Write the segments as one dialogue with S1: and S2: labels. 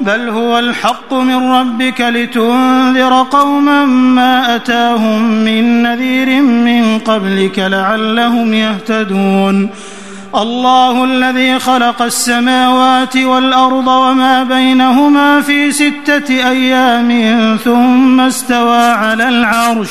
S1: بل هو الحق من ربك لتنذر قوما ما أتاهم من نذير من قبلك لعلهم يهتدون الله الذي خلق السماوات والأرض وما بينهما في ستة أيام ثم استوى على العرش ۖ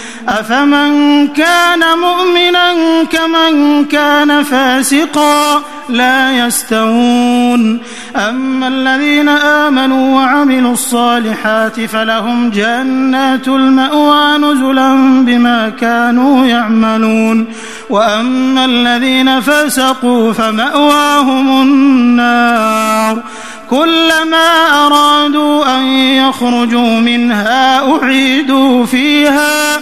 S1: أفمن كان مؤمنا كمن كان فاسقا لا يستوون أما الذين آمنوا وعملوا الصالحات فلهم جنات المأوى نزلا بما كانوا يعملون وأما الذين فسقوا فمأواهم النار كلما أرادوا أن يخرجوا منها أعيدوا فيها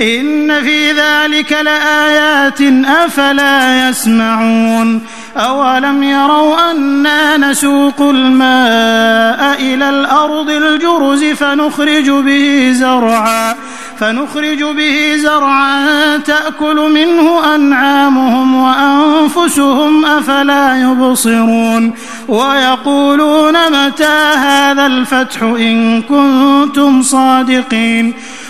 S1: إن في ذلك لآيات أفلا يسمعون أولم يروا أنا نسوق الماء إلى الأرض الجرز فنخرج به زرعا فنخرج به زرعا تأكل منه أنعامهم وأنفسهم أفلا يبصرون ويقولون متى هذا الفتح إن كنتم صادقين